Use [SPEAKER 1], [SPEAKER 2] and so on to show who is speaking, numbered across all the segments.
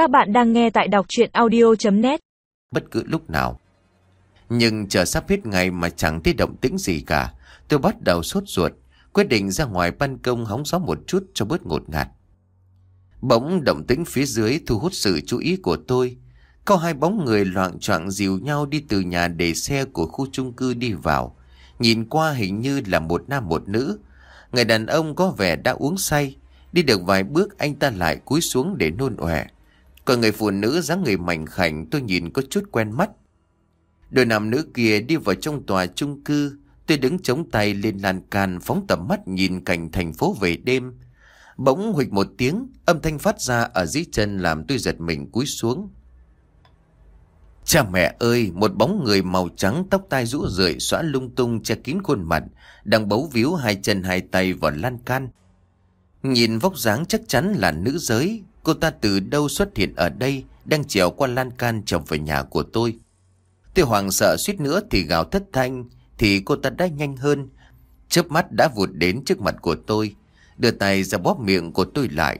[SPEAKER 1] Các bạn đang nghe tại đọc chuyện audio.net
[SPEAKER 2] Bất cứ lúc nào. Nhưng chờ sắp hết ngày mà chẳng thấy động tĩnh gì cả, Tôi bắt đầu sốt ruột, Quyết định ra ngoài ban công hóng gió một chút cho bớt ngột ngạt. Bỗng động tĩnh phía dưới thu hút sự chú ý của tôi. Có hai bóng người loạn choạng dìu nhau đi từ nhà để xe của khu chung cư đi vào. Nhìn qua hình như là một nam một nữ. Người đàn ông có vẻ đã uống say. Đi được vài bước anh ta lại cúi xuống để nôn ọe. Còn người phụ nữ dáng người mảnh khảnh tôi nhìn có chút quen mắt. Đôi nam nữ kia đi vào trong tòa chung cư. Tôi đứng chống tay lên lan can phóng tầm mắt nhìn cảnh thành phố về đêm. Bỗng huỵch một tiếng Âm thanh phát ra ở dưới chân làm tôi giật mình cúi xuống. Cha mẹ ơi, một bóng người màu trắng tóc tai rũ rượi xóa lung tung che kín khuôn mặt, đang bấu víu hai chân hai tay vào lan can. Nhìn vóc dáng chắc chắn là nữ giới, cô ta từ đâu xuất hiện ở đây, đang trèo qua lan can chồng về nhà của tôi. Tôi hoàng sợ suýt nữa thì gào thất thanh, thì cô ta đã nhanh hơn. Chớp mắt đã vụt đến trước mặt của tôi, đưa tay ra bóp miệng của tôi lại.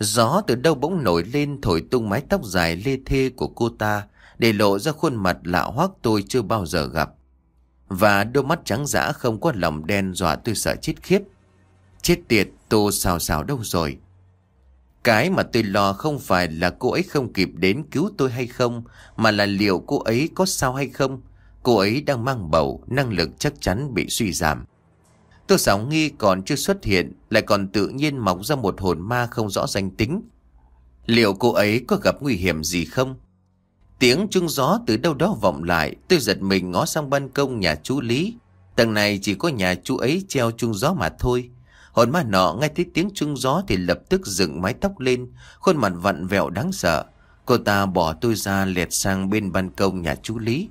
[SPEAKER 2] Gió từ đâu bỗng nổi lên thổi tung mái tóc dài lê thê của cô ta, để lộ ra khuôn mặt lạ hoắc tôi chưa bao giờ gặp. Và đôi mắt trắng dã không có lòng đen dọa tôi sợ chết khiếp. Chết tiệt, tô xào xào đâu rồi? Cái mà tôi lo không phải là cô ấy không kịp đến cứu tôi hay không, mà là liệu cô ấy có sao hay không? Cô ấy đang mang bầu, năng lực chắc chắn bị suy giảm. Tôi xảo nghi còn chưa xuất hiện, lại còn tự nhiên mọc ra một hồn ma không rõ danh tính. Liệu cô ấy có gặp nguy hiểm gì không? Tiếng chuông gió từ đâu đó vọng lại, tôi giật mình ngó sang ban công nhà chú Lý. Tầng này chỉ có nhà chú ấy treo chuông gió mà thôi. Hồn ma nọ nghe thấy tiếng chuông gió thì lập tức dựng mái tóc lên, khuôn mặt vặn vẹo đáng sợ. Cô ta bỏ tôi ra lẹt sang bên ban công nhà chú Lý.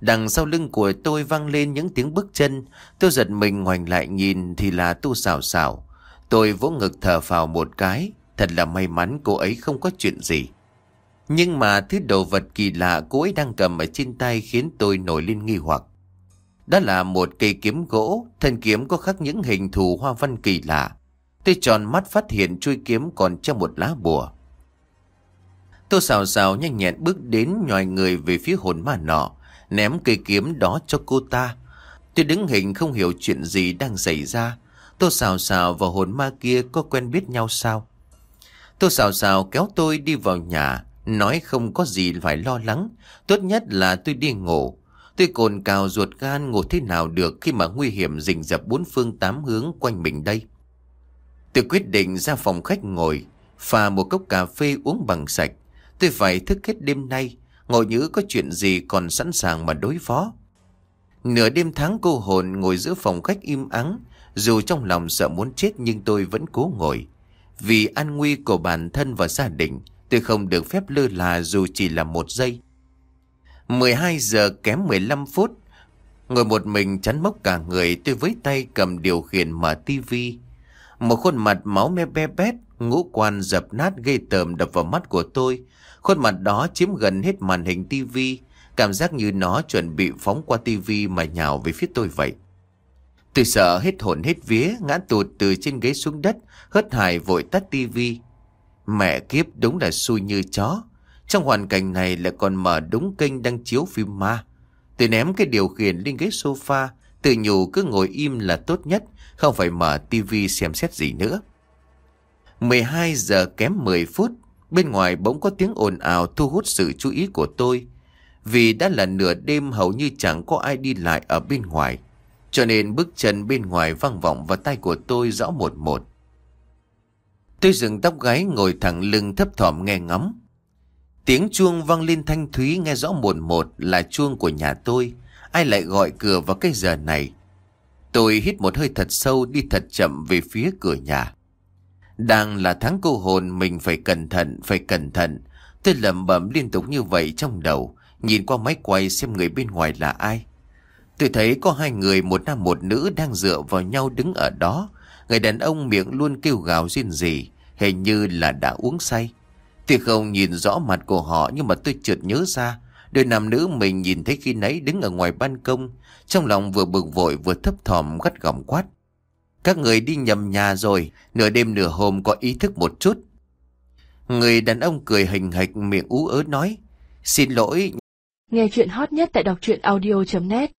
[SPEAKER 2] Đằng sau lưng của tôi vang lên những tiếng bước chân, tôi giật mình ngoảnh lại nhìn thì là tu xào xào. Tôi vỗ ngực thở vào một cái, thật là may mắn cô ấy không có chuyện gì. Nhưng mà thứ đồ vật kỳ lạ cô ấy đang cầm ở trên tay khiến tôi nổi lên nghi hoặc. Đó là một cây kiếm gỗ, thân kiếm có khắc những hình thù hoa văn kỳ lạ. Tôi tròn mắt phát hiện chui kiếm còn trong một lá bùa. Tôi xào xào nhanh nhẹn bước đến nhòi người về phía hồn ma nọ, ném cây kiếm đó cho cô ta. Tôi đứng hình không hiểu chuyện gì đang xảy ra. Tôi xào xào và hồn ma kia có quen biết nhau sao? Tôi xào xào kéo tôi đi vào nhà, Nói không có gì phải lo lắng, tốt nhất là tôi đi ngủ. Tôi cồn cào ruột gan ngủ thế nào được khi mà nguy hiểm rình rập bốn phương tám hướng quanh mình đây. Tôi quyết định ra phòng khách ngồi, pha một cốc cà phê uống bằng sạch. Tôi phải thức hết đêm nay, ngồi nhớ có chuyện gì còn sẵn sàng mà đối phó. Nửa đêm tháng cô hồn ngồi giữa phòng khách im ắng, dù trong lòng sợ muốn chết nhưng tôi vẫn cố ngồi. Vì an nguy của bản thân và gia đình, Tôi không được phép lơ là dù chỉ là một giây. 12 giờ kém 15 phút. Ngồi một mình chắn mốc cả người tôi với tay cầm điều khiển mở tivi. Một khuôn mặt máu me be bét, ngũ quan dập nát gây tờm đập vào mắt của tôi. Khuôn mặt đó chiếm gần hết màn hình tivi, cảm giác như nó chuẩn bị phóng qua tivi mà nhào về phía tôi vậy. Tôi sợ hết hồn hết vía, ngã tụt từ trên ghế xuống đất, hớt hải vội tắt tivi. Mẹ kiếp đúng là xui như chó. Trong hoàn cảnh này lại còn mở đúng kênh đang chiếu phim ma. Tôi ném cái điều khiển lên ghế sofa, tự nhủ cứ ngồi im là tốt nhất, không phải mở tivi xem xét gì nữa. 12 giờ kém 10 phút, bên ngoài bỗng có tiếng ồn ào thu hút sự chú ý của tôi. Vì đã là nửa đêm hầu như chẳng có ai đi lại ở bên ngoài. Cho nên bước chân bên ngoài vang vọng vào tay của tôi rõ một một. Tôi dừng tóc gáy ngồi thẳng lưng thấp thỏm nghe ngóng. Tiếng chuông vang lên thanh thúy nghe rõ một một là chuông của nhà tôi. Ai lại gọi cửa vào cái giờ này? Tôi hít một hơi thật sâu đi thật chậm về phía cửa nhà. Đang là tháng cô hồn mình phải cẩn thận, phải cẩn thận. Tôi lẩm bẩm liên tục như vậy trong đầu, nhìn qua máy quay xem người bên ngoài là ai. Tôi thấy có hai người, một nam một nữ đang dựa vào nhau đứng ở đó, Người đàn ông miệng luôn kêu gào riêng gì Hình như là đã uống say Tuy không nhìn rõ mặt của họ, Nhưng mà tôi chợt nhớ ra, Đôi nam nữ mình nhìn thấy khi nãy đứng ở ngoài ban công, Trong lòng vừa bực vội vừa thấp thỏm, gắt gỏng quát Các người đi nhầm nhà rồi, Nửa đêm nửa hôm có ý thức một chút Người đàn ông cười hình hạch miệng ú ớ nói. Xin lỗi.
[SPEAKER 3] Nghe chuyện hot nhất tại đọc truyện audio.net